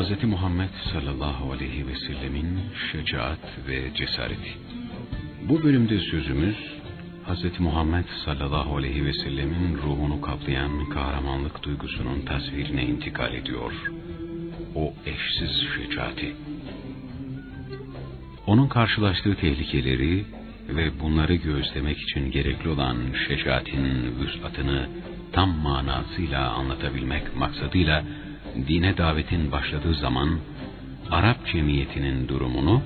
Hz. Muhammed sallallahu aleyhi ve sellemin şecaat ve cesareti. Bu bölümde sözümüz Hz. Muhammed sallallahu aleyhi ve sellemin ruhunu kaplayan kahramanlık duygusunun tasvirine intikal ediyor. O eşsiz şecaati. Onun karşılaştığı tehlikeleri ve bunları gözlemek için gerekli olan şecaatin vüsatını tam manasıyla anlatabilmek maksadıyla dine davetin başladığı zaman Arap cemiyetinin durumunu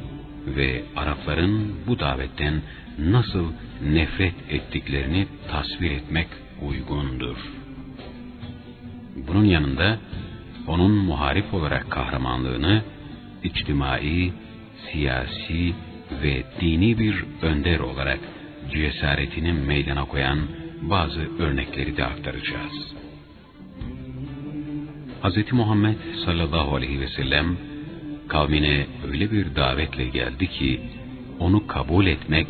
ve Arapların bu davetten nasıl nefret ettiklerini tasvir etmek uygundur. Bunun yanında onun muharip olarak kahramanlığını içtimai, siyasi ve dini bir önder olarak cesaretini meydana koyan bazı örnekleri de aktaracağız. Hz. Muhammed sallallahu aleyhi ve sellem kavmine öyle bir davetle geldi ki onu kabul etmek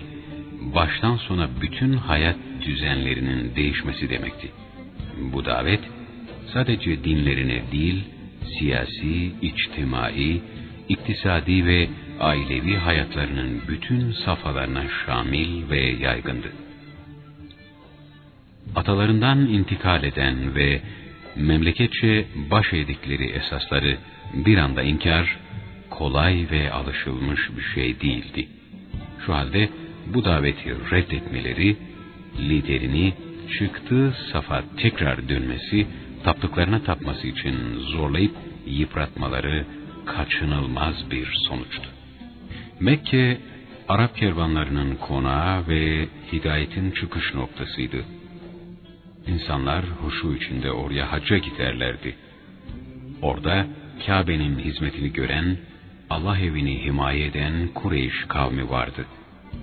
baştan sona bütün hayat düzenlerinin değişmesi demekti. Bu davet sadece dinlerine değil, siyasi, içtimai, iktisadi ve ailevi hayatlarının bütün safhalarına şamil ve yaygındı. Atalarından intikal eden ve memleketçe baş edikleri esasları bir anda inkar, kolay ve alışılmış bir şey değildi. Şu halde bu daveti reddetmeleri, liderini çıktığı safa tekrar dönmesi, taptıklarına tapması için zorlayıp yıpratmaları kaçınılmaz bir sonuçtu. Mekke, Arap kervanlarının konağı ve hidayetin çıkış noktasıydı. İnsanlar huşu içinde oraya hacca giderlerdi. Orada Kabe'nin hizmetini gören, Allah evini himaye eden Kureyş kavmi vardı.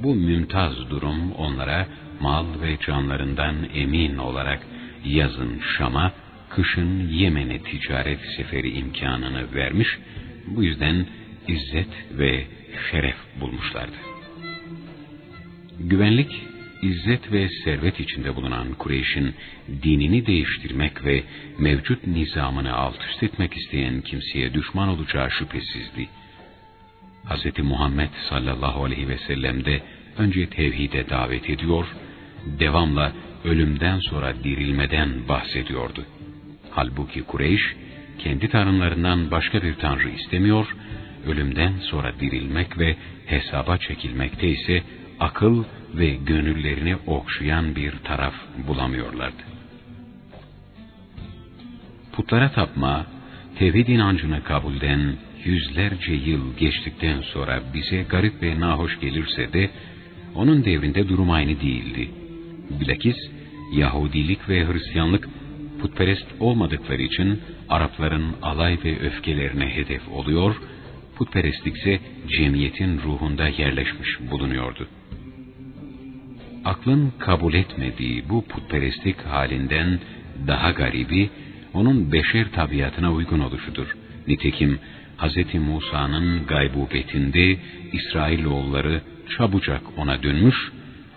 Bu mümtaz durum onlara mal ve canlarından emin olarak yazın Şam'a, kışın Yemen'e ticaret seferi imkanını vermiş, bu yüzden izzet ve şeref bulmuşlardı. Güvenlik, izzet ve servet içinde bulunan Kureyş'in dinini değiştirmek ve mevcut nizamını alt üst etmek isteyen kimseye düşman olacağı şüphesizdi. Hz. Muhammed sallallahu aleyhi ve sellem de önce tevhide davet ediyor, devamla ölümden sonra dirilmeden bahsediyordu. Halbuki Kureyş, kendi tanrılarından başka bir tanrı istemiyor, ölümden sonra dirilmek ve hesaba çekilmekte ise akıl ve gönüllerini okşayan bir taraf bulamıyorlardı. Putlara tapma, tevhid inancını kabulden yüzlerce yıl geçtikten sonra bize garip ve nahoş gelirse de, onun devrinde durum aynı değildi. Bilakis Yahudilik ve Hristiyanlık putperest olmadıkları için Arapların alay ve öfkelerine hedef oluyor, putperestlik ise cemiyetin ruhunda yerleşmiş bulunuyordu. Aklın kabul etmediği bu putperestlik halinden daha garibi, onun beşer tabiatına uygun oluşudur. Nitekim Hz. Musa'nın gaybubetinde İsrailoğulları çabucak ona dönmüş,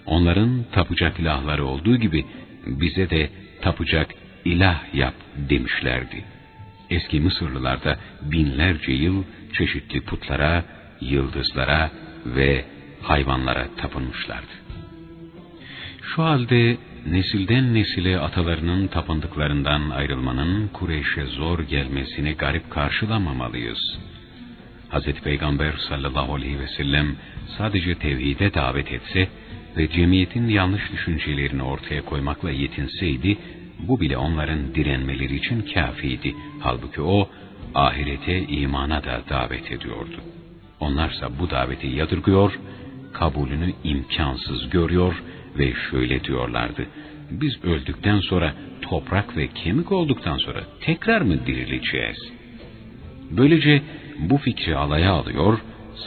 onların tapacak ilahları olduğu gibi bize de tapacak ilah yap demişlerdi. Eski Mısırlılar da binlerce yıl çeşitli putlara, yıldızlara ve hayvanlara tapınmışlardı. Şu halde nesilden nesile atalarının tapındıklarından ayrılmanın Kureyş'e zor gelmesini garip karşılamamalıyız. Hz. Peygamber sallallahu aleyhi ve sellem sadece tevhide davet etse ve cemiyetin yanlış düşüncelerini ortaya koymakla yetinseydi, bu bile onların direnmeleri için kafiydi. Halbuki o, ahirete imana da davet ediyordu. Onlarsa bu daveti yadırgıyor, kabulünü imkansız görüyor ve şöyle diyorlardı. Biz öldükten sonra toprak ve kemik olduktan sonra tekrar mı dirileceğiz? Böylece bu fikri alaya alıyor,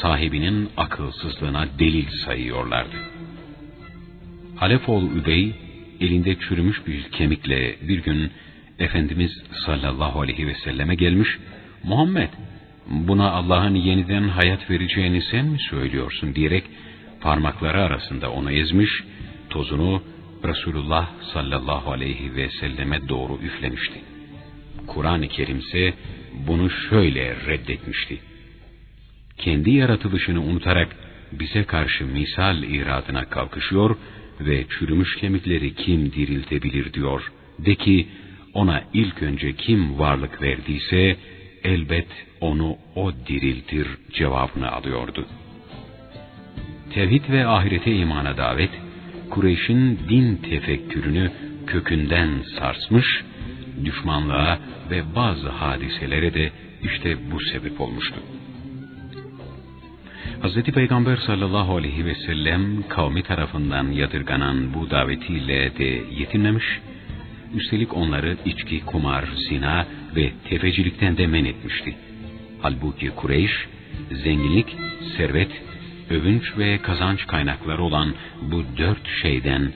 sahibinin akılsızlığına delil sayıyorlardı. Halefoğlu Übey, elinde çürümüş bir kemikle bir gün Efendimiz sallallahu aleyhi ve selleme gelmiş, Muhammed, buna Allah'ın yeniden hayat vereceğini sen mi söylüyorsun diyerek parmakları arasında onu ezmiş, tozunu Resulullah sallallahu aleyhi ve selleme doğru üflemişti. Kur'an-ı Kerim ise bunu şöyle reddetmişti. Kendi yaratılışını unutarak bize karşı misal iradına kalkışıyor ve çürümüş kemikleri kim diriltebilir diyor. De ki ona ilk önce kim varlık verdiyse elbet onu o diriltir cevabını alıyordu. Tevhid ve ahirete imana davet, Kureyş'in din tefekkürünü kökünden sarsmış, düşmanlığa ve bazı hadiselere de işte bu sebep olmuştu. Hz. Peygamber sallallahu aleyhi ve sellem kavmi tarafından yadırganan bu davetiyle de yetinmemiş, üstelik onları içki, kumar, zina ve tefecilikten de men etmişti. Halbuki Kureyş, zenginlik, servet, övünç ve kazanç kaynakları olan bu dört şeyden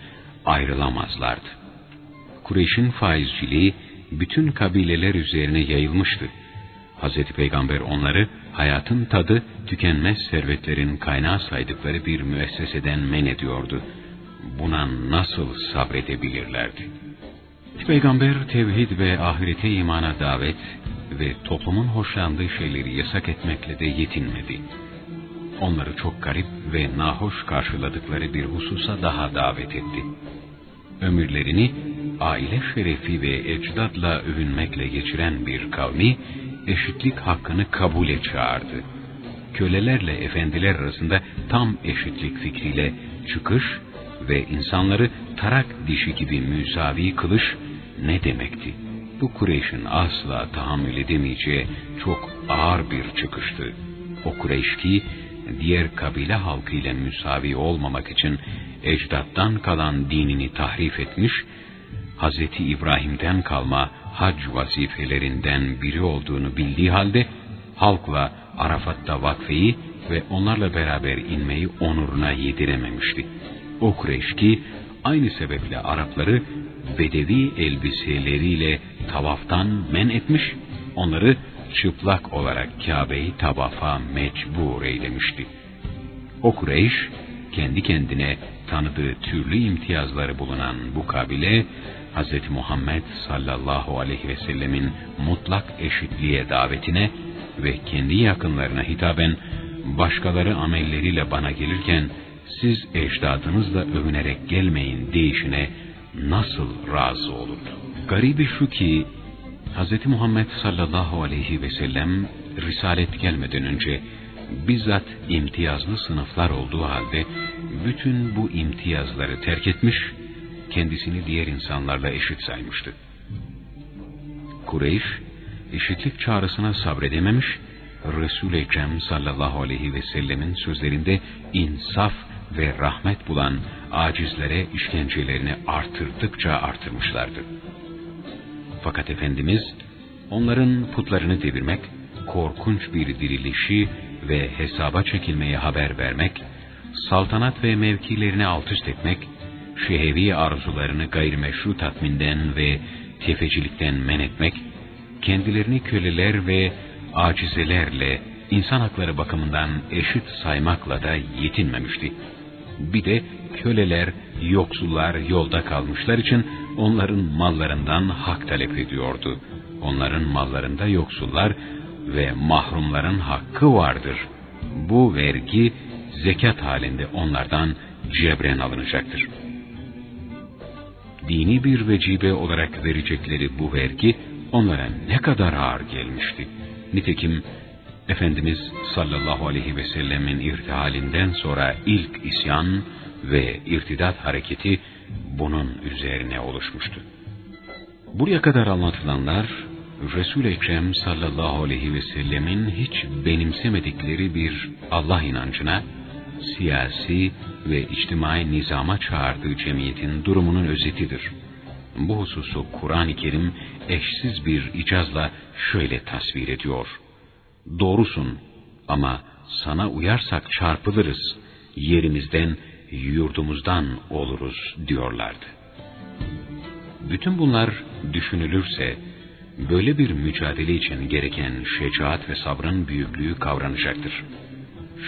ayrılamazlardı. Kureyş'in faizciliği bütün kabileler üzerine yayılmıştı. Hz. Peygamber onları hayatın tadı tükenmez servetlerin kaynağı saydıkları bir müesseseden men ediyordu. Buna nasıl sabredebilirlerdi? Peygamber tevhid ve ahirete imana davet ve toplumun hoşlandığı şeyleri yasak etmekle de yetinmedi. Onları çok garip ve nahoş karşıladıkları bir hususa daha davet etti. Ömürlerini aile şerefi ve ecdadla övünmekle geçiren bir kavmi, eşitlik hakkını kabule çağırdı. Kölelerle efendiler arasında tam eşitlik fikriyle çıkış ve insanları tarak dişi gibi müsavi kılış ne demekti? Bu Kureyş'in asla tahammül edemeyeceği çok ağır bir çıkıştı. O Kureyş ki diğer kabile halkıyla müsavi olmamak için ecdattan kalan dinini tahrif etmiş, Hz. İbrahim'den kalma hac vazifelerinden biri olduğunu bildiği halde halkla Arafat'ta vakfeyi ve onlarla beraber inmeyi onuruna yedirememişti. O Kureyş ki aynı sebeple Arapları bedevi elbiseleriyle tavaftan men etmiş, onları çıplak olarak Kabe'yi tavafa mecbur eylemişti. O Kureyş, kendi kendine tanıdığı türlü imtiyazları bulunan bu kabile, Hz. Muhammed sallallahu aleyhi ve sellemin mutlak eşitliğe davetine ve kendi yakınlarına hitaben, başkaları amelleriyle bana gelirken, siz ecdadınızla övünerek gelmeyin deyişine nasıl razı olurdu? Garibi şu ki, Hz. Muhammed sallallahu aleyhi ve sellem risalet gelmeden önce bizzat imtiyazlı sınıflar olduğu halde bütün bu imtiyazları terk etmiş, kendisini diğer insanlarla eşit saymıştı. Kureyş, eşitlik çağrısına sabredememiş, Resul-i Ekrem sallallahu aleyhi ve sellemin sözlerinde insaf ve rahmet bulan acizlere işkencelerini artırdıkça artırmışlardı. Fakat Efendimiz onların putlarını devirmek, korkunç bir dirilişi ve hesaba çekilmeye haber vermek, saltanat ve mevkilerini alt üst etmek, şehevi arzularını gayrimeşru tatminden ve tefecilikten men etmek, kendilerini köleler ve acizelerle insan hakları bakımından eşit saymakla da yetinmemişti. Bir de köleler, yoksullar yolda kalmışlar için onların mallarından hak talep ediyordu. Onların mallarında yoksullar ve mahrumların hakkı vardır. Bu vergi zekat halinde onlardan cebren alınacaktır. Dini bir vecibe olarak verecekleri bu vergi onlara ne kadar ağır gelmişti. Nitekim Efendimiz sallallahu aleyhi ve sellemin irtihalinden sonra ilk isyan ve irtidat hareketi bunun üzerine oluşmuştu. Buraya kadar anlatılanlar Resul-i Ekrem sallallahu aleyhi ve sellemin hiç benimsemedikleri bir Allah inancına, siyasi ve içtimai nizama çağırdığı cemiyetin durumunun özetidir. Bu hususu Kur'an-ı Kerim eşsiz bir icazla şöyle tasvir ediyor. Doğrusun ama sana uyarsak çarpılırız, yerimizden, yurdumuzdan oluruz diyorlardı. Bütün bunlar düşünülürse, böyle bir mücadele için gereken şecaat ve sabrın büyüklüğü kavranacaktır.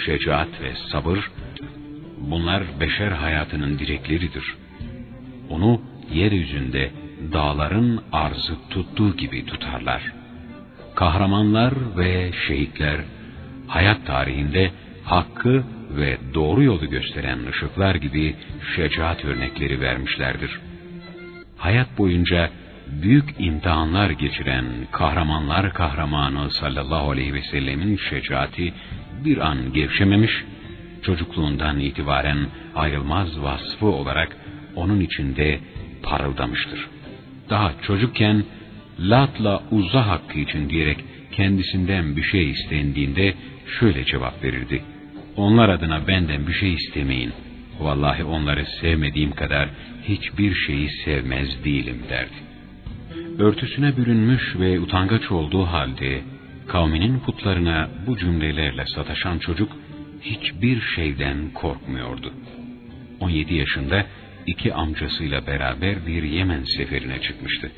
Şecaat ve sabır, bunlar beşer hayatının direkleridir. Onu yeryüzünde dağların arzı tuttuğu gibi tutarlar. kahramanlar ve şehitler hayat tarihinde hakkı ve doğru yolu gösteren ışıklar gibi şecaat örnekleri vermişlerdir. Hayat boyunca büyük imtihanlar geçiren kahramanlar kahramanı sallallahu aleyhi ve sellemin şecaati bir an gevşememiş, çocukluğundan itibaren ayrılmaz vasfı olarak onun içinde parıldamıştır. Daha çocukken Lat'la Uzza hakkı için diyerek kendisinden bir şey istendiğinde şöyle cevap verirdi. Onlar adına benden bir şey istemeyin. Vallahi onları sevmediğim kadar hiçbir şeyi sevmez değilim derdi. Örtüsüne bürünmüş ve utangaç olduğu halde kavminin putlarına bu cümlelerle sataşan çocuk hiçbir şeyden korkmuyordu. 17 yaşında iki amcasıyla beraber bir Yemen seferine çıkmıştı.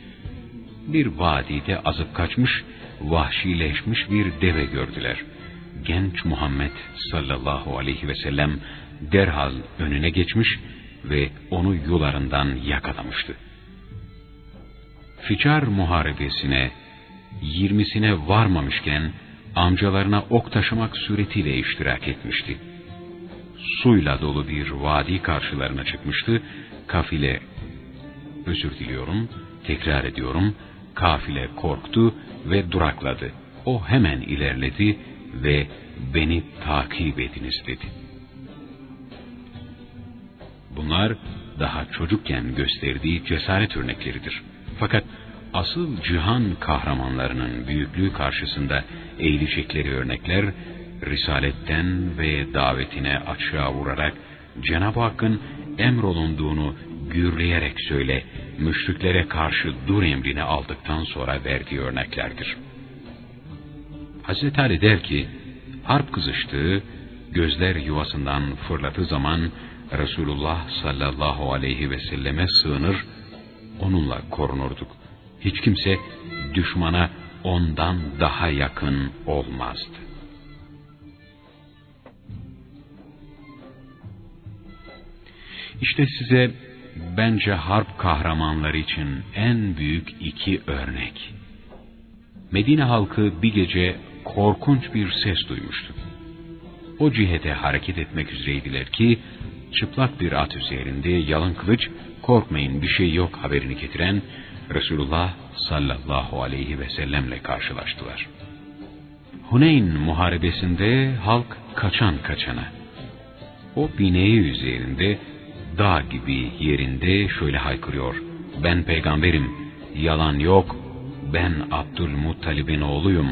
Bir vadide azıp kaçmış, vahşileşmiş bir deve gördüler. Genç Muhammed sallallahu aleyhi ve sellem derhal önüne geçmiş ve onu yularından yakalamıştı. Ficar muharebesine yirmisine varmamışken amcalarına ok taşımak suretiyle iştirak etmişti. Suyla dolu bir vadi karşılarına çıkmıştı. Kafile, özür diliyorum, tekrar ediyorum, kafile korktu ve durakladı. O hemen ilerledi ve beni takip ediniz dedi. Bunlar daha çocukken gösterdiği cesaret örnekleridir. Fakat asıl cihan kahramanlarının büyüklüğü karşısında eğilecekleri örnekler, Risaletten ve davetine açığa vurarak Cenab-ı Hakk'ın emrolunduğunu gürleyerek söyle, müşriklere karşı dur emrini aldıktan sonra verdiği örneklerdir. Hazreti Ali der ki, harp kızıştığı, gözler yuvasından fırlatığı zaman Resulullah sallallahu aleyhi ve selleme sığınır, onunla korunurduk. Hiç kimse düşmana ondan daha yakın olmazdı. İşte size bence harp kahramanları için en büyük iki örnek. Medine halkı bir gece korkunç bir ses duymuştu. O cihete hareket etmek üzereydiler ki, çıplak bir at üzerinde yalın kılıç, korkmayın bir şey yok haberini getiren Resulullah sallallahu aleyhi ve sellemle karşılaştılar. Huneyn muharebesinde halk kaçan kaçana. O bineği üzerinde dağ gibi yerinde şöyle haykırıyor. Ben peygamberim, yalan yok, ben Abdülmuttalib'in oğluyum.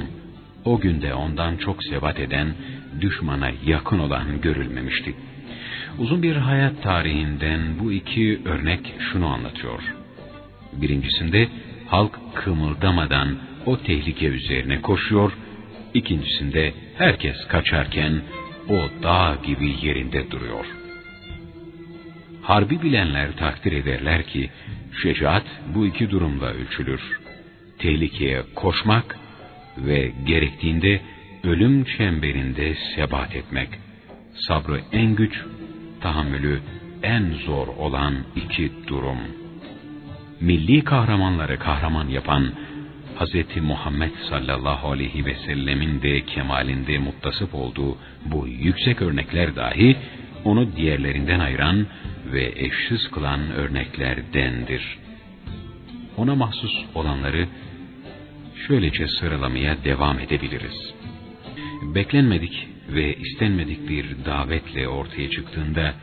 O günde ondan çok sebat eden, düşmana yakın olan görülmemişti. Uzun bir hayat tarihinden bu iki örnek şunu anlatıyor. Birincisinde halk kımıldamadan o tehlike üzerine koşuyor, ikincisinde herkes kaçarken o dağ gibi yerinde duruyor.'' Harbi bilenler takdir ederler ki, şecaat bu iki durumda ölçülür. Tehlikeye koşmak ve gerektiğinde ölüm çemberinde sebat etmek. Sabrı en güç, tahammülü en zor olan iki durum. Milli kahramanları kahraman yapan Hz. Muhammed sallallahu aleyhi ve sellemin de kemalinde muttasıp olduğu bu yüksek örnekler dahi onu diğerlerinden ayıran ve eşsiz kılan örneklerdendir. Ona mahsus olanları şöylece sıralamaya devam edebiliriz. Beklenmedik ve istenmedik bir davetle ortaya çıktığında,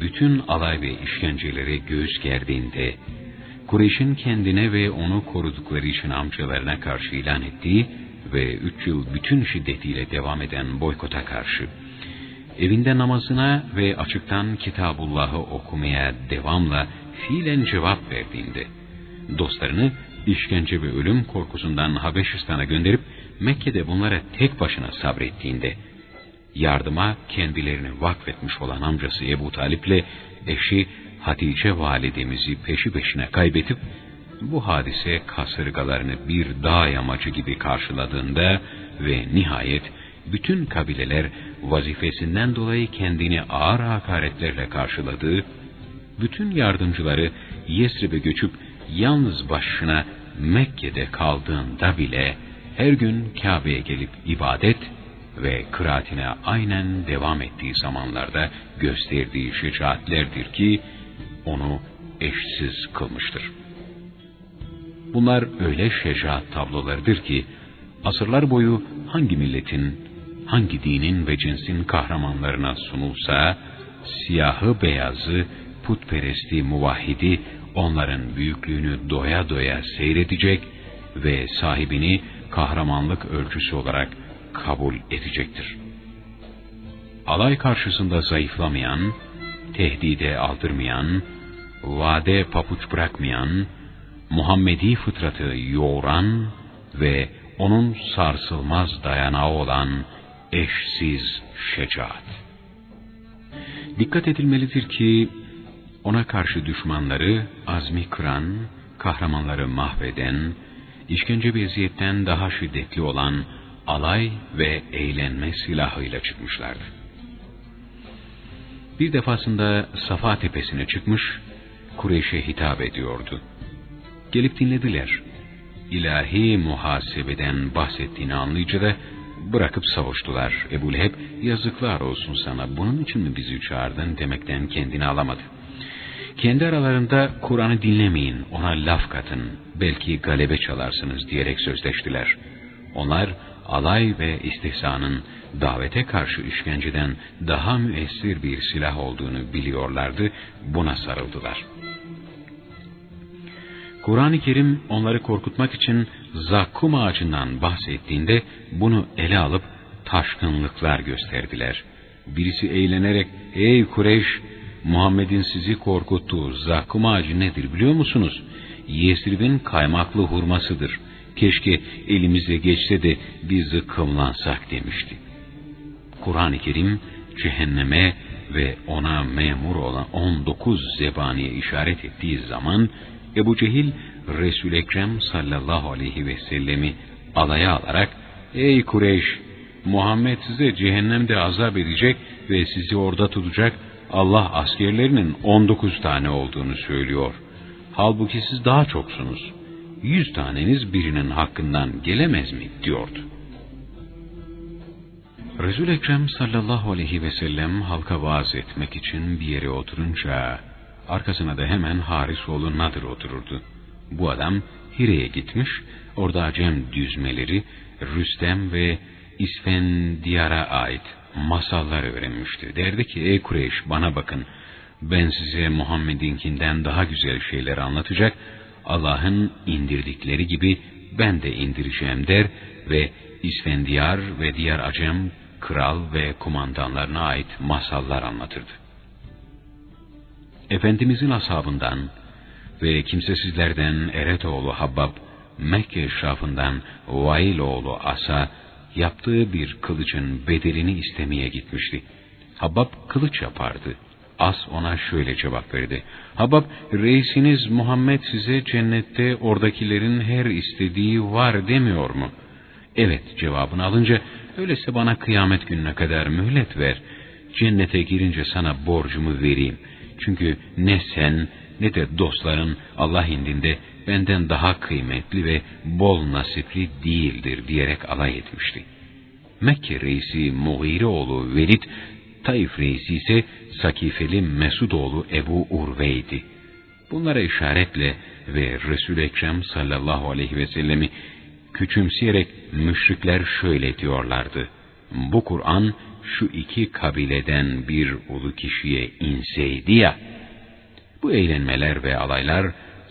bütün alay ve işkencelere göğüs gerdiğinde, Kureyş'in kendine ve onu korudukları için amcalarına karşı ilan ettiği ve üç yıl bütün şiddetiyle devam eden boykota karşı, evinde namazına ve açıktan Kitabullah'ı okumaya devamla fiilen cevap verdiğinde, dostlarını işkence ve ölüm korkusundan Habeşistan'a gönderip Mekke'de bunlara tek başına sabrettiğinde, yardıma kendilerini vakfetmiş olan amcası Ebu Talip'le eşi Hatice validemizi peşi peşine kaybetip, bu hadise kasırgalarını bir dağ yamacı gibi karşıladığında ve nihayet bütün kabileler vazifesinden dolayı kendini ağır hakaretlerle karşıladığı, bütün yardımcıları Yesrib'e göçüp yalnız başına Mekke'de kaldığında bile her gün Kabe'ye gelip ibadet ve kıraatine aynen devam ettiği zamanlarda gösterdiği şecaatlerdir ki onu eşsiz kılmıştır. Bunlar öyle şecaat tablolarıdır ki asırlar boyu hangi milletin, hangi dinin ve cinsin kahramanlarına sunulsa siyahı beyazı, putperesti muvahhidi onların büyüklüğünü doya doya seyredecek ve sahibini kahramanlık ölçüsü olarak kabul edecektir. Alay karşısında zayıflamayan, tehdide aldırmayan, vade papuç bırakmayan, Muhammedi fıtratı yoğuran ve onun sarsılmaz dayanağı olan eşsiz şecaat. Dikkat edilmelidir ki ona karşı düşmanları azmi kıran, kahramanları mahveden, işkence ve eziyetten daha şiddetli olan alay ve eğlenme silahıyla çıkmışlardı. Bir defasında Safa tepesine çıkmış, Kureyş'e hitap ediyordu. Gelip dinlediler. İlahi muhasebeden bahsettiğini anlayınca da bırakıp savuştular. Ebu Leheb yazıklar olsun sana bunun için mi bizi çağırdın demekten kendini alamadı. Kendi aralarında Kur'an'ı dinlemeyin, ona laf katın, belki galebe çalarsınız diyerek sözleştiler. Onlar alay ve istihsanın davete karşı işkenceden daha müessir bir silah olduğunu biliyorlardı, buna sarıldılar. Kur'an-ı Kerim onları korkutmak için zakkum ağacından bahsettiğinde bunu ele alıp taşkınlıklar gösterdiler. Birisi eğlenerek, ''Ey Kureyş, Muhammed'in sizi korkuttuğu zakkum ağacı nedir biliyor musunuz? Yesrib'in kaymaklı hurmasıdır. Keşke elimize geçse de biz zıkkımlansak demişti. Kur'an-ı Kerim cehenneme ve ona memur olan 19 zebaniye işaret ettiği zaman Ebu Cehil resul Ekrem sallallahu aleyhi ve sellemi alaya alarak Ey Kureyş! Muhammed size cehennemde azap edecek ve sizi orada tutacak Allah askerlerinin 19 tane olduğunu söylüyor. Halbuki siz daha çoksunuz. Yüz taneniz birinin hakkından gelemez mi diyordu. Resul Ekrem sallallahu aleyhi ve sellem halka vaaz etmek için bir yere oturunca arkasına da hemen Harisoğlu Nadir otururdu. Bu adam Hire'ye gitmiş, orada Acem düzmeleri, Rüstem ve İsfendiyar'a ait masallar öğrenmişti. Derdi ki ey Kureyş bana bakın ben size Muhammed'inkinden daha güzel şeyler anlatacak, Allah'ın indirdikleri gibi ben de indireceğim der ve İsfendiyar ve diğer Acem kral ve kumandanlarına ait masallar anlatırdı. Efendimizin ashabından ve kimsesizlerden Eretoğlu Habbab, Mekke eşrafından Vailoğlu Asa, yaptığı bir kılıcın bedelini istemeye gitmişti. Habab kılıç yapardı. As ona şöyle cevap verdi. Habab, reisiniz Muhammed size cennette oradakilerin her istediği var demiyor mu? Evet cevabını alınca, öyleyse bana kıyamet gününe kadar mühlet ver. Cennete girince sana borcumu vereyim. Çünkü ne sen ne de dostların Allah indinde benden daha kıymetli ve bol nasipli değildir diyerek alay etmişti. Mekke reisi Mughireoğlu Velid, Taif reisi ise Sakifeli Mesudoğlu Ebu Urve'ydi. Bunlara işaretle ve Resul-i Ekrem sallallahu aleyhi ve sellemi küçümseyerek müşrikler şöyle diyorlardı. Bu Kur'an şu iki kabileden bir ulu kişiye inseydi ya, bu eğlenmeler ve alaylar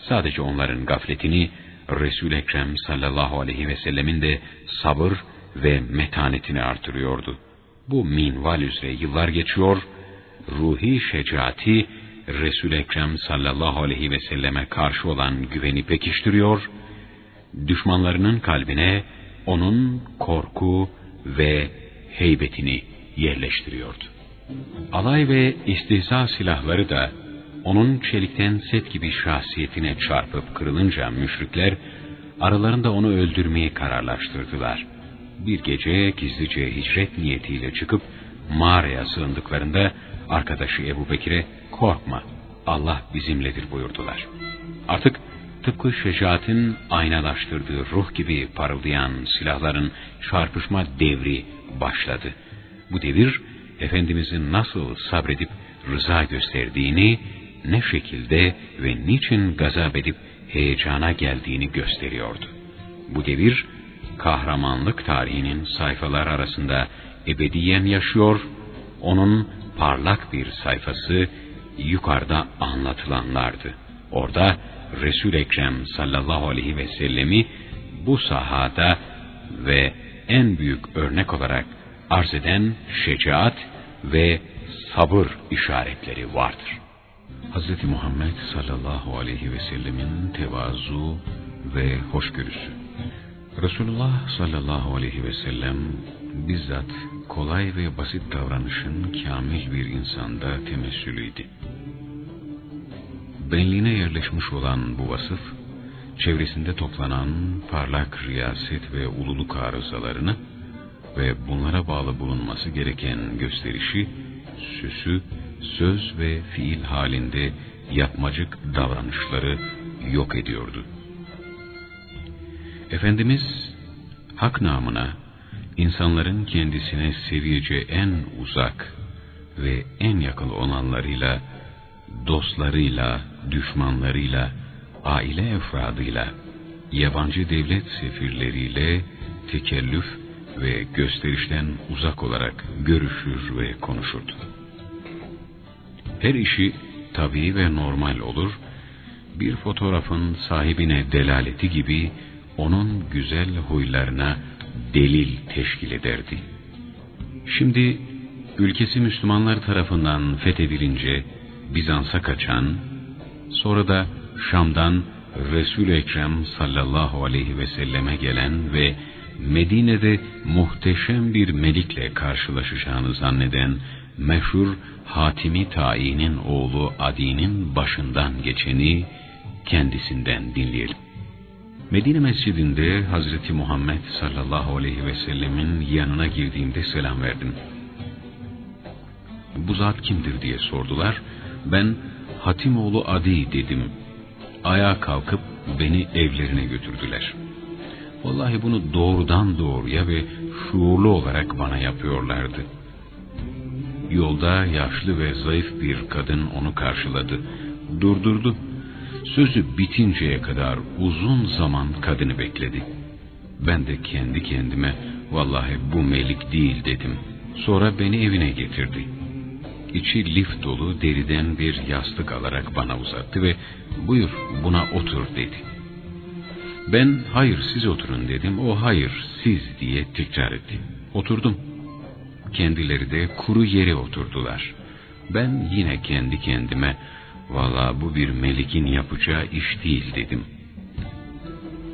sadece onların gafletini resul Ekrem sallallahu aleyhi ve sellemin de sabır ve metanetini artırıyordu. Bu minval üzere yıllar geçiyor, ruhi şecaati resul Ekrem sallallahu aleyhi ve selleme karşı olan güveni pekiştiriyor, düşmanlarının kalbine onun korku ve heybetini yerleştiriyordu. Alay ve istihza silahları da onun çelikten set gibi şahsiyetine çarpıp kırılınca müşrikler aralarında onu öldürmeyi kararlaştırdılar. Bir gece gizlice hicret niyetiyle çıkıp mağaraya sığındıklarında arkadaşı Ebu Bekir'e korkma Allah bizimledir buyurdular. Artık tıpkı şecaatin aynalaştırdığı ruh gibi parıldayan silahların çarpışma devri başladı. Bu devir, Efendimizin nasıl sabredip rıza gösterdiğini, ne şekilde ve niçin gazap edip heyecana geldiğini gösteriyordu. Bu devir, kahramanlık tarihinin sayfalar arasında ebediyen yaşıyor, onun parlak bir sayfası yukarıda anlatılanlardı. Orada resul Ekrem sallallahu aleyhi ve sellemi bu sahada ve en büyük örnek olarak arz eden şecaat ve sabır işaretleri vardır. Hz. Muhammed sallallahu aleyhi ve sellemin tevazu ve hoşgörüsü. Resulullah sallallahu aleyhi ve sellem bizzat kolay ve basit davranışın kamil bir insanda temessülüydü. Benliğine yerleşmiş olan bu vasıf, çevresinde toplanan parlak riyaset ve ululuk arızalarını ve bunlara bağlı bulunması gereken gösterişi, süsü, söz ve fiil halinde yapmacık davranışları yok ediyordu. Efendimiz hak namına insanların kendisine seviyece en uzak ve en yakın olanlarıyla, dostlarıyla, düşmanlarıyla, aile efradıyla, yabancı devlet sefirleriyle tekellüf ve gösterişten uzak olarak görüşür ve konuşurdu. Her işi tabii ve normal olur, bir fotoğrafın sahibine delaleti gibi onun güzel huylarına delil teşkil ederdi. Şimdi ülkesi Müslümanlar tarafından fethedilince Bizans'a kaçan, sonra da Şam'dan Resul-i Ekrem sallallahu aleyhi ve selleme gelen ve Medine'de muhteşem bir melikle karşılaşacağını zanneden meşhur Hatimi Tayi'nin oğlu Adi'nin başından geçeni kendisinden dinleyelim. Medine mescidinde Hazreti Muhammed sallallahu aleyhi ve sellemin yanına girdiğimde selam verdim. Bu zat kimdir diye sordular. Ben Hatimoğlu Adi dedim. Ayağa kalkıp beni evlerine götürdüler. Vallahi bunu doğrudan doğruya ve şuurlu olarak bana yapıyorlardı. Yolda yaşlı ve zayıf bir kadın onu karşıladı. Durdurdu Sözü bitinceye kadar uzun zaman kadını bekledi. Ben de kendi kendime vallahi bu melik değil dedim. Sonra beni evine getirdi. İçi lif dolu deriden bir yastık alarak bana uzattı ve buyur buna otur dedi. Ben hayır siz oturun dedim. O hayır siz diye tekrar etti. Oturdum. Kendileri de kuru yere oturdular. Ben yine kendi kendime Valla bu bir melikin yapacağı iş değil dedim.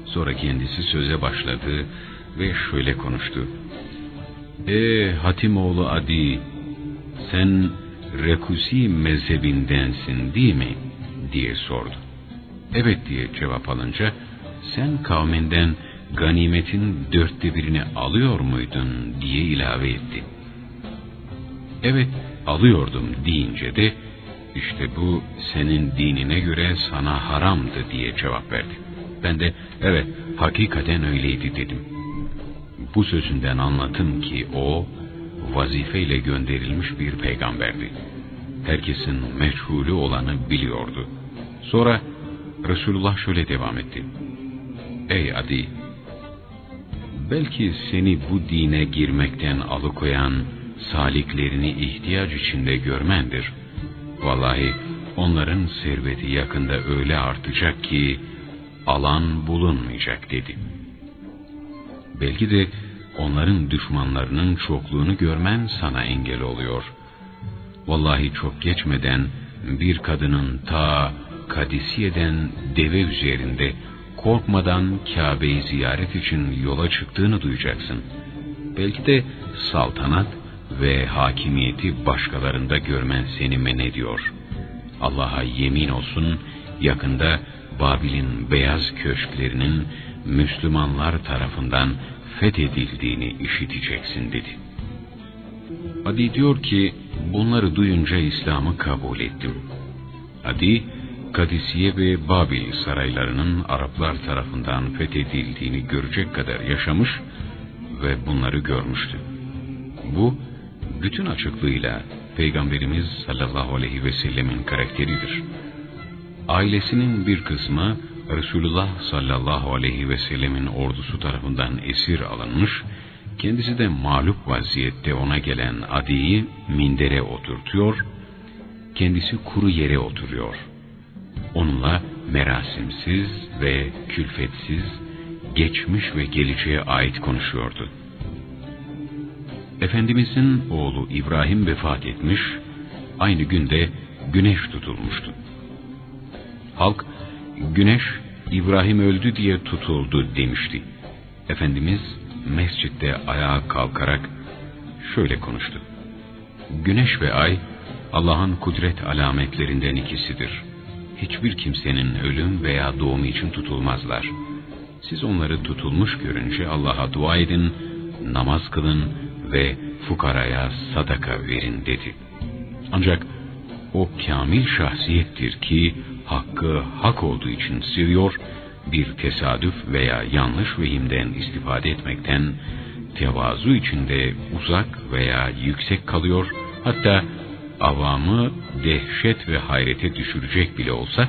Sonra kendisi söze başladı ve şöyle konuştu. E Hatimoğlu Adi, sen Rekusi mezhebindensin değil mi? diye sordu. Evet diye cevap alınca, sen kavminden ganimetin dörtte birini alıyor muydun diye ilave etti. Evet alıyordum deyince de işte bu senin dinine göre sana haramdı diye cevap verdi. Ben de evet hakikaten öyleydi dedim. Bu sözünden anlattım ki o vazifeyle gönderilmiş bir peygamberdi. Herkesin meçhulü olanı biliyordu. Sonra Resulullah şöyle devam etti. Ey Adi! Belki seni bu dine girmekten alıkoyan saliklerini ihtiyaç içinde görmendir.'' Vallahi onların serveti yakında öyle artacak ki alan bulunmayacak dedi. Belki de onların düşmanlarının çokluğunu görmen sana engel oluyor. Vallahi çok geçmeden bir kadının ta Kadisiye'den deve üzerinde korkmadan Kabe'yi ziyaret için yola çıktığını duyacaksın. Belki de saltanat ve hakimiyeti başkalarında görmen seni men ediyor. Allah'a yemin olsun yakında Babil'in beyaz köşklerinin Müslümanlar tarafından fethedildiğini işiteceksin dedi. Adi diyor ki bunları duyunca İslam'ı kabul ettim. Adi Kadisiye ve Babil saraylarının Araplar tarafından fethedildiğini görecek kadar yaşamış ve bunları görmüştü. Bu, bütün açıklığıyla Peygamberimiz sallallahu aleyhi ve sellemin karakteridir. Ailesinin bir kısmı Resulullah sallallahu aleyhi ve sellemin ordusu tarafından esir alınmış, kendisi de mağlup vaziyette ona gelen Adi'yi mindere oturtuyor, kendisi kuru yere oturuyor. Onunla merasimsiz ve külfetsiz, geçmiş ve geleceğe ait konuşuyordu. Efendimizin oğlu İbrahim vefat etmiş, aynı günde güneş tutulmuştu. Halk, güneş İbrahim öldü diye tutuldu demişti. Efendimiz mescitte ayağa kalkarak şöyle konuştu. Güneş ve ay Allah'ın kudret alametlerinden ikisidir. Hiçbir kimsenin ölüm veya doğumu için tutulmazlar. Siz onları tutulmuş görünce Allah'a dua edin, namaz kılın ve fukaraya sadaka verin dedi. Ancak o kamil şahsiyettir ki hakkı hak olduğu için seviyor, bir tesadüf veya yanlış vehimden istifade etmekten, tevazu içinde uzak veya yüksek kalıyor, hatta avamı dehşet ve hayrete düşürecek bile olsa,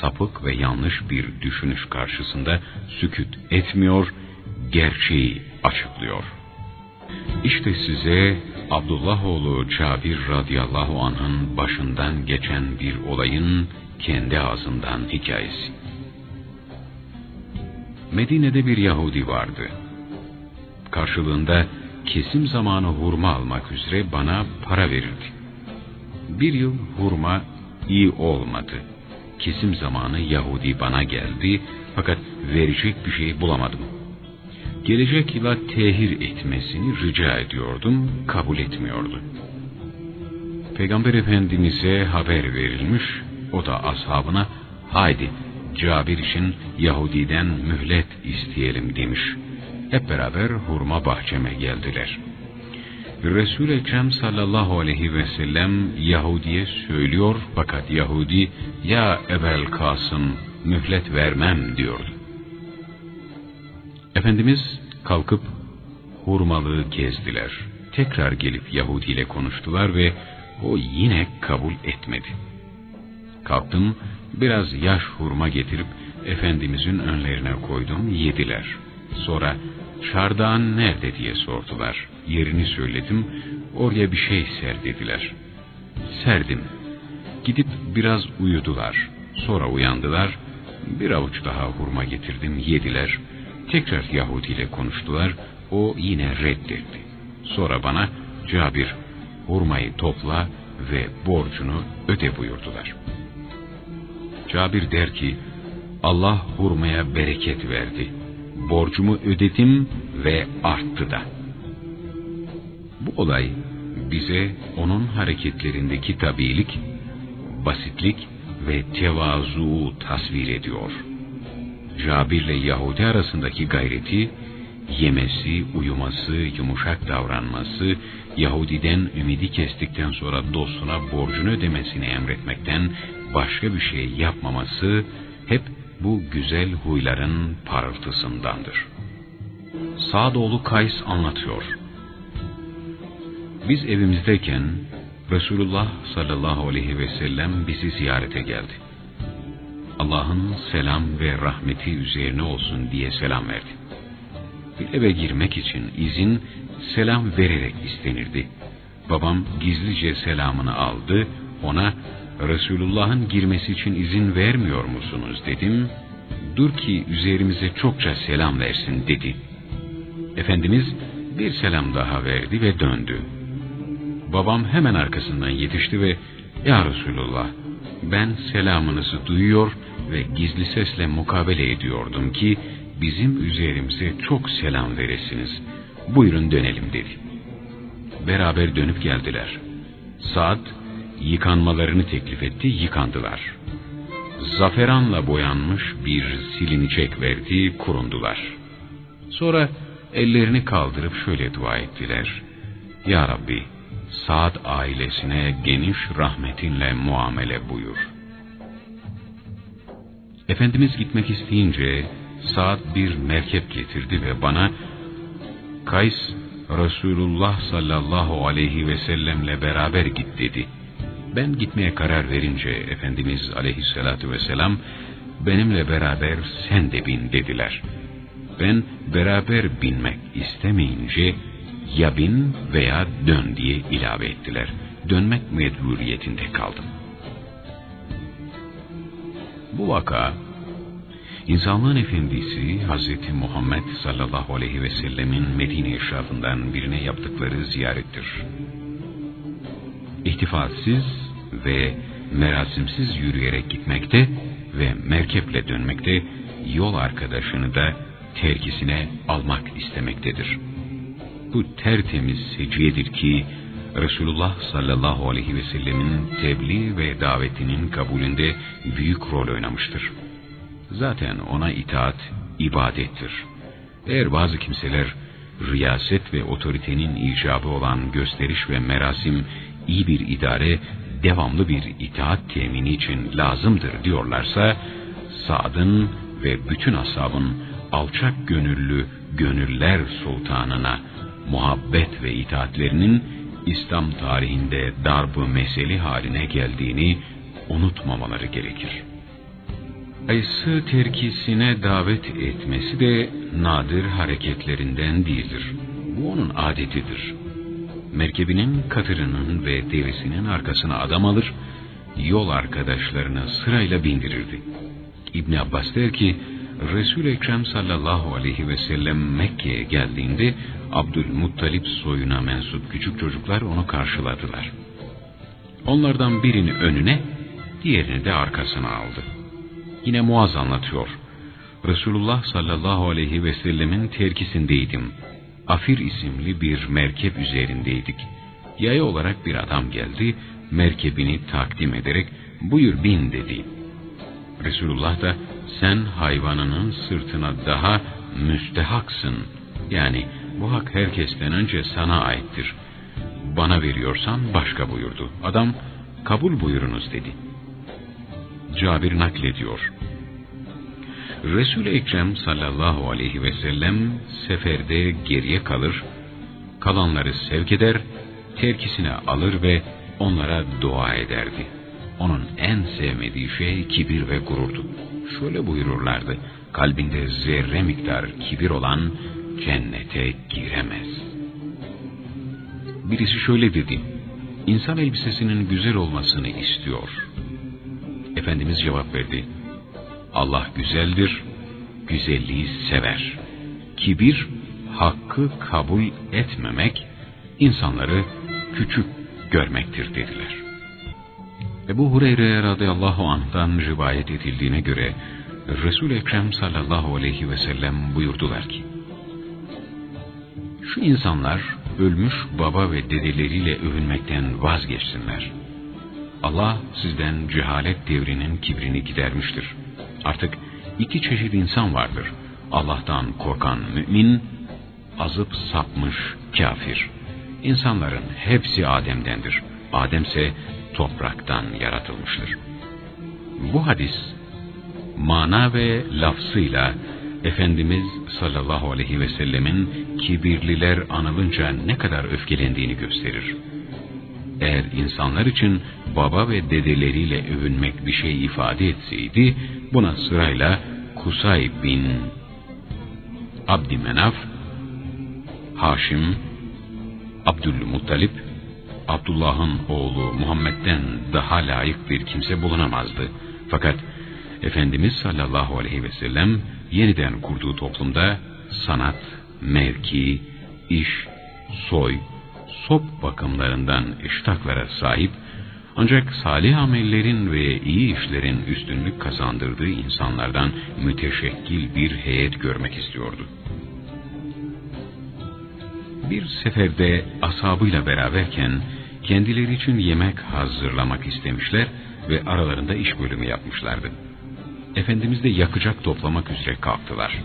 sapık ve yanlış bir düşünüş karşısında süküt etmiyor, gerçeği açıklıyor. İşte size Abdullah oğlu Cabir radıyallahu anh'ın başından geçen bir olayın kendi ağzından hikayesi. Medine'de bir Yahudi vardı. Karşılığında kesim zamanı hurma almak üzere bana para verirdi. Bir yıl hurma iyi olmadı. Kesim zamanı Yahudi bana geldi fakat verecek bir şey bulamadım. Gelecek yıla tehir etmesini rica ediyordum, kabul etmiyordu. Peygamber Efendimiz'e haber verilmiş, o da ashabına haydi Cabir için Yahudi'den mühlet isteyelim demiş. Hep beraber hurma bahçeme geldiler. Resul-i Ekrem sallallahu aleyhi ve sellem Yahudi'ye söylüyor fakat Yahudi ya Ebel Kasım mühlet vermem diyordu. Efendimiz kalkıp hurmalığı gezdiler. Tekrar gelip Yahudi ile konuştular ve o yine kabul etmedi. Kalktım, biraz yaş hurma getirip Efendimizin önlerine koydum, yediler. Sonra çardağın nerede diye sordular. Yerini söyledim, oraya bir şey ser dediler. Serdim. Gidip biraz uyudular. Sonra uyandılar, bir avuç daha hurma getirdim, yediler. Tekrar Yahudi ile konuştular, o yine reddetti. Sonra bana, Cabir, hurmayı topla ve borcunu öde buyurdular.'' Cabir der ki, Allah hurmaya bereket verdi. Borcumu ödedim ve arttı da. Bu olay bize onun hareketlerindeki tabilik, basitlik ve tevazu tasvir ediyor. Cabir ile Yahudi arasındaki gayreti, yemesi, uyuması, yumuşak davranması, Yahudiden ümidi kestikten sonra dostuna borcunu ödemesini emretmekten başka bir şey yapmaması hep bu güzel huyların parıltısındandır. Sağdoğlu Kays anlatıyor. Biz evimizdeyken Resulullah sallallahu aleyhi ve sellem bizi ziyarete geldi. Allah'ın selam ve rahmeti üzerine olsun diye selam verdi. Bir eve girmek için izin selam vererek istenirdi. Babam gizlice selamını aldı, ona Resulullah'ın girmesi için izin vermiyor musunuz dedim. Dur ki üzerimize çokça selam versin dedi. Efendimiz bir selam daha verdi ve döndü. Babam hemen arkasından yetişti ve Ya Resulullah ben selamınızı duyuyor ve gizli sesle mukabele ediyordum ki bizim üzerimize çok selam veresiniz. Buyurun dönelim dedi. Beraber dönüp geldiler. Saat yıkanmalarını teklif etti, yıkandılar. Zaferanla boyanmış bir silinecek verdi, kurundular. Sonra ellerini kaldırıp şöyle dua ettiler. Ya Rabbi, Saad ailesine geniş rahmetinle muamele buyur. Efendimiz gitmek isteyince saat bir merkep getirdi ve bana Kays Resulullah sallallahu aleyhi ve sellemle beraber git dedi. Ben gitmeye karar verince Efendimiz aleyhissalatu vesselam benimle beraber sen de bin dediler. Ben beraber binmek istemeyince ya bin veya dön diye ilave ettiler. Dönmek mecburiyetinde kaldım. Bu vaka İnsanlığın efendisi Hz. Muhammed sallallahu aleyhi ve sellemin Medine eşrafından birine yaptıkları ziyarettir. İhtifalsiz ve merasimsiz yürüyerek gitmekte ve merkeple dönmekte yol arkadaşını da terkisine almak istemektedir. Bu tertemiz seciyedir ki Resulullah sallallahu aleyhi ve sellemin tebliğ ve davetinin kabulünde büyük rol oynamıştır. Zaten ona itaat ibadettir. Eğer bazı kimseler riyaset ve otoritenin icabı olan gösteriş ve merasim iyi bir idare, devamlı bir itaat temini için lazımdır diyorlarsa, Sad'ın ve bütün asabın alçak gönüllü gönüller sultanına muhabbet ve itaatlerinin İslam tarihinde darbı meseli haline geldiğini unutmamaları gerekir.'' Aysı terkisine davet etmesi de nadir hareketlerinden değildir. Bu onun adetidir. Merkebinin katırının ve derisinin arkasına adam alır, yol arkadaşlarını sırayla bindirirdi. İbn Abbas der ki, Resul-i Ekrem sallallahu aleyhi ve sellem Mekke'ye geldiğinde Abdülmuttalip soyuna mensup küçük çocuklar onu karşıladılar. Onlardan birini önüne, diğerini de arkasına aldı. Yine Muaz anlatıyor. Resulullah sallallahu aleyhi ve sellemin terkisindeydim. Afir isimli bir merkep üzerindeydik. Yaya olarak bir adam geldi, merkebini takdim ederek buyur bin dedi. Resulullah da sen hayvanının sırtına daha müstehaksın. Yani bu hak herkesten önce sana aittir. Bana veriyorsan başka buyurdu. Adam kabul buyurunuz dedi. Cabir naklediyor. Resul-i Ekrem sallallahu aleyhi ve sellem seferde geriye kalır, kalanları sevk eder, terkisine alır ve onlara dua ederdi. Onun en sevmediği şey kibir ve gururdu. Şöyle buyururlardı, kalbinde zerre miktar kibir olan cennete giremez. Birisi şöyle dedi, insan elbisesinin güzel olmasını istiyor. Efendimiz cevap verdi, Allah güzeldir, güzelliği sever. Kibir, hakkı kabul etmemek, insanları küçük görmektir dediler. Ebu Hureyre radıyallahu anh'dan rivayet edildiğine göre resul Ekrem sallallahu aleyhi ve sellem buyurdular ki Şu insanlar ölmüş baba ve dedeleriyle övünmekten vazgeçsinler. Allah sizden cehalet devrinin kibrini gidermiştir. Artık iki çeşit insan vardır. Allah'tan korkan mümin, azıp sapmış kafir. İnsanların hepsi Adem'dendir. Adem ise topraktan yaratılmıştır. Bu hadis, mana ve lafzıyla Efendimiz sallallahu aleyhi ve sellemin kibirliler anılınca ne kadar öfkelendiğini gösterir. Eğer insanlar için baba ve dedeleriyle övünmek bir şey ifade etseydi, buna sırayla Kusay bin Abdümenaf, Haşim, Abdülmuttalip, Abdullah'ın oğlu Muhammed'den daha layık bir kimse bulunamazdı. Fakat Efendimiz sallallahu aleyhi ve sellem yeniden kurduğu toplumda sanat, mevki, iş, soy, sop bakımlarından iştaklara sahip ancak salih amellerin ve iyi işlerin üstünlük kazandırdığı insanlardan müteşekkil bir heyet görmek istiyordu. Bir seferde ashabıyla beraberken kendileri için yemek hazırlamak istemişler ve aralarında iş bölümü yapmışlardı. Efendimiz de yakacak toplamak üzere kalktılar.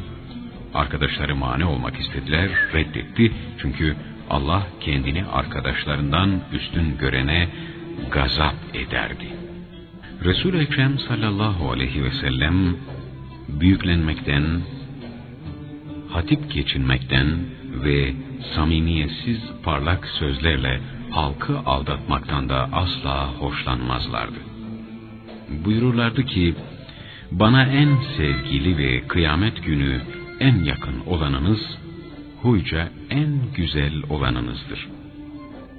Arkadaşları mani olmak istediler, reddetti çünkü Allah kendini arkadaşlarından üstün görene gazap ederdi. Resul-i Ekrem sallallahu aleyhi ve sellem büyüklenmekten, hatip geçinmekten ve samimiyetsiz parlak sözlerle halkı aldatmaktan da asla hoşlanmazlardı. Buyururlardı ki, bana en sevgili ve kıyamet günü en yakın olanınız, huyca en güzel olanınızdır.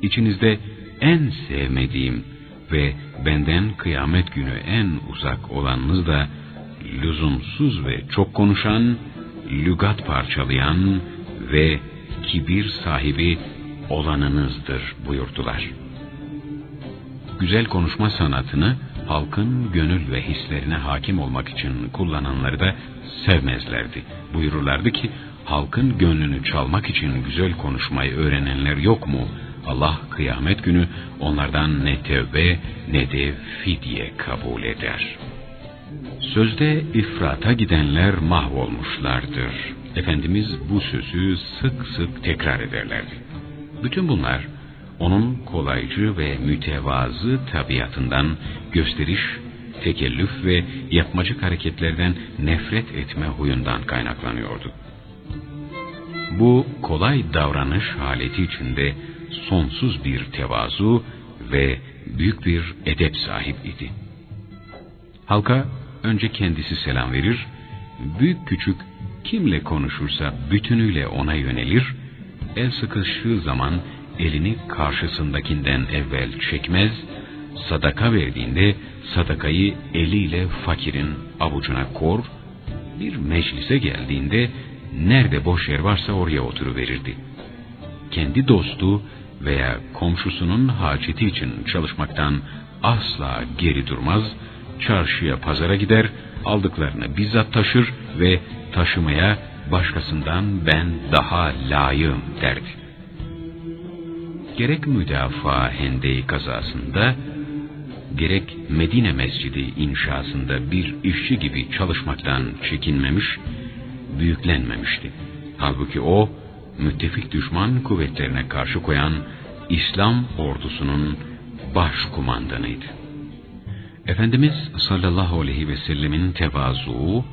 İçinizde en sevmediğim ve benden kıyamet günü en uzak olanınız da lüzumsuz ve çok konuşan, lügat parçalayan ve kibir sahibi olanınızdır buyurdular. Güzel konuşma sanatını halkın gönül ve hislerine hakim olmak için kullananları da sevmezlerdi. Buyururlardı ki halkın gönlünü çalmak için güzel konuşmayı öğrenenler yok mu? Allah kıyamet günü onlardan ne tevbe ne de fidye kabul eder. Sözde ifrata gidenler mahvolmuşlardır. Efendimiz bu sözü sık sık tekrar ederlerdi. Bütün bunlar onun kolaycı ve mütevazı tabiatından gösteriş, tekellüf ve yapmacık hareketlerden nefret etme huyundan kaynaklanıyordu. Bu kolay davranış haleti içinde sonsuz bir tevazu ve büyük bir edep sahip idi. Halka önce kendisi selam verir, büyük küçük kimle konuşursa bütünüyle ona yönelir, el sıkıştığı zaman elini karşısındakinden evvel çekmez, sadaka verdiğinde sadakayı eliyle fakirin avucuna kor, bir meclise geldiğinde nerede boş yer varsa oraya oturuverirdi. Kendi dostu veya komşusunun haceti için çalışmaktan asla geri durmaz, çarşıya pazara gider, aldıklarını bizzat taşır ve taşımaya başkasından ben daha layığım derdi. Gerek müdafaa hendeyi kazasında, gerek Medine Mescidi inşasında bir işçi gibi çalışmaktan çekinmemiş, büyüklenmemişti. Halbuki o, müttefik düşman kuvvetlerine karşı koyan İslam ordusunun baş kumandanıydı. Efendimiz sallallahu aleyhi ve sellemin tevazu,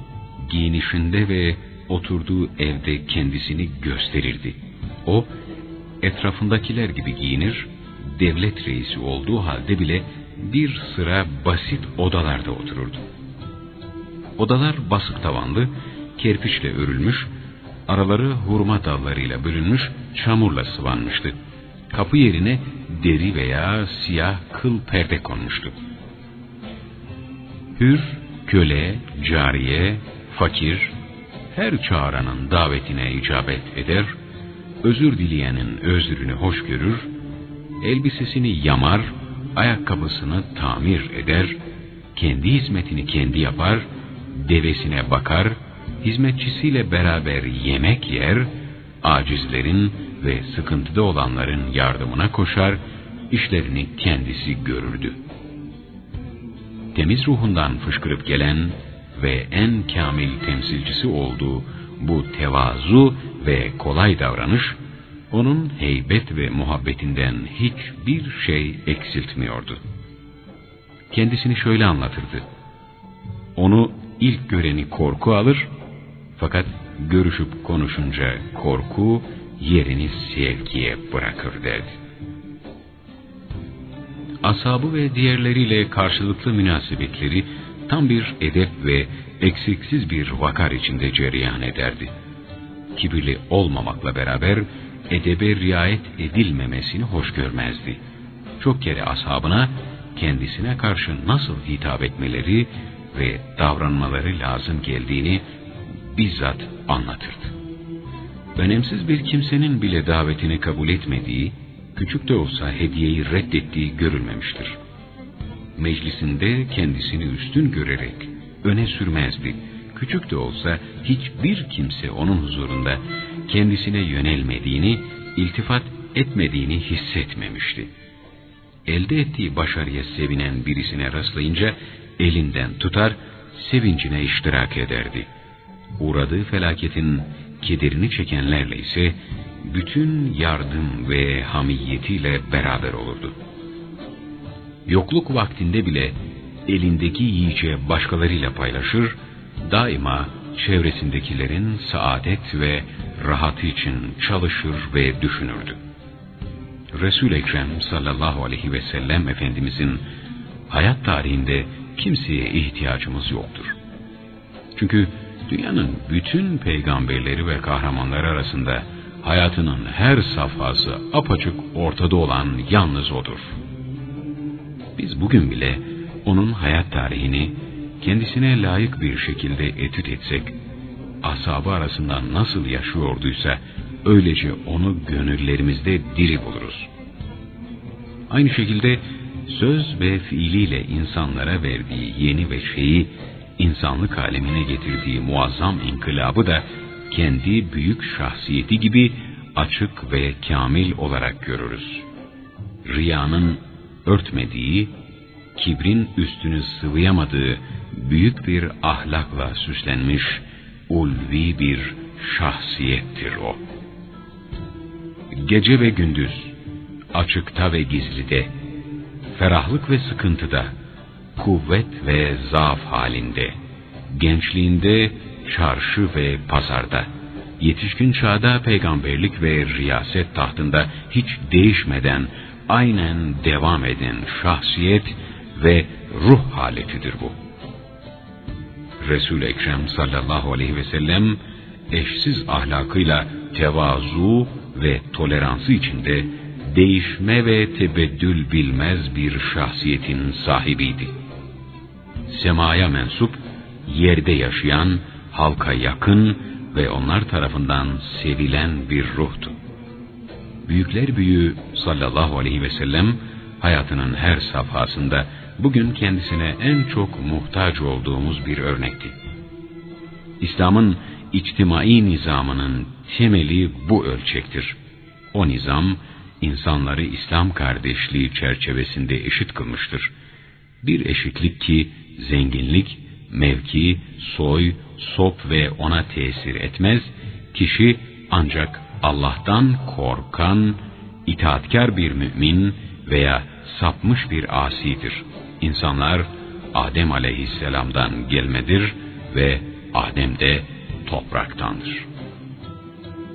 giyinişinde ve oturduğu evde kendisini gösterirdi. O, etrafındakiler gibi giyinir, devlet reisi olduğu halde bile bir sıra basit odalarda otururdu. Odalar basık tavanlı, kerpiçle örülmüş, araları hurma dallarıyla bölünmüş, çamurla sıvanmıştı. Kapı yerine deri veya siyah kıl perde konmuştu. Hür, köle, cariye, fakir, her çağıranın davetine icabet eder, özür dileyenin özrünü hoş görür, elbisesini yamar, ayakkabısını tamir eder, kendi hizmetini kendi yapar, devesine bakar, hizmetçisiyle beraber yemek yer, acizlerin ve sıkıntıda olanların yardımına koşar, işlerini kendisi görürdü. Temiz ruhundan fışkırıp gelen ve en kamil temsilcisi olduğu bu tevazu ve kolay davranış, onun heybet ve muhabbetinden hiçbir şey eksiltmiyordu. Kendisini şöyle anlatırdı. Onu ilk göreni korku alır, fakat görüşüp konuşunca korku yerini sevgiye bırakır derdi. Asabı ve diğerleriyle karşılıklı münasebetleri tam bir edep ve eksiksiz bir vakar içinde cereyan ederdi. Kibirli olmamakla beraber edebe riayet edilmemesini hoş görmezdi. Çok kere ashabına kendisine karşı nasıl hitap etmeleri ve davranmaları lazım geldiğini bizzat anlatırdı. Önemsiz bir kimsenin bile davetini kabul etmediği, küçük de olsa hediyeyi reddettiği görülmemiştir. Meclisinde kendisini üstün görerek öne sürmezdi. Küçük de olsa hiçbir kimse onun huzurunda kendisine yönelmediğini, iltifat etmediğini hissetmemişti. Elde ettiği başarıya sevinen birisine rastlayınca elinden tutar, sevincine iştirak ederdi. Uğradığı felaketin kederini çekenlerle ise bütün yardım ve hamiyetiyle beraber olurdu. Yokluk vaktinde bile elindeki yiyeceği başkalarıyla paylaşır, daima çevresindekilerin saadet ve rahatı için çalışır ve düşünürdü. Resul Ekrem sallallahu aleyhi ve sellem Efendimizin hayat tarihinde kimseye ihtiyacımız yoktur. Çünkü dünyanın bütün peygamberleri ve kahramanları arasında hayatının her safhası apaçık ortada olan yalnız odur. Biz bugün bile onun hayat tarihini kendisine layık bir şekilde etüt etsek, asabı arasında nasıl yaşıyorduysa, öylece onu gönüllerimizde diri buluruz. Aynı şekilde söz ve fiiliyle insanlara verdiği yeni ve şeyi insanlık alemine getirdiği muazzam inkılabı da kendi büyük şahsiyeti gibi açık ve kamil olarak görürüz. Riyanın örtmediği, kibrin üstünü sıvıyamadığı büyük bir ahlakla süslenmiş ulvi bir şahsiyettir o. Gece ve gündüz, açıkta ve gizlide, ferahlık ve sıkıntıda, kuvvet ve zaaf halinde, gençliğinde, çarşı ve pazarda, yetişkin çağda peygamberlik ve riyaset tahtında hiç değişmeden aynen devam eden şahsiyet ve ruh haletidir bu. Resul-i Ekrem sallallahu aleyhi ve sellem eşsiz ahlakıyla tevazu ve toleransı içinde değişme ve tebeddül bilmez bir şahsiyetin sahibiydi. Semaya mensup, yerde yaşayan, halka yakın ve onlar tarafından sevilen bir ruhtu. Büyükler büyüğü sallallahu aleyhi ve sellem hayatının her safhasında bugün kendisine en çok muhtaç olduğumuz bir örnekti. İslam'ın içtimai nizamının temeli bu ölçektir. O nizam, insanları İslam kardeşliği çerçevesinde eşit kılmıştır. Bir eşitlik ki zenginlik, mevki, soy, sop ve ona tesir etmez, kişi ancak Allah'tan korkan, itaatkar bir mümin veya sapmış bir asidir. İnsanlar Adem aleyhisselamdan gelmedir ve Adem de topraktandır.''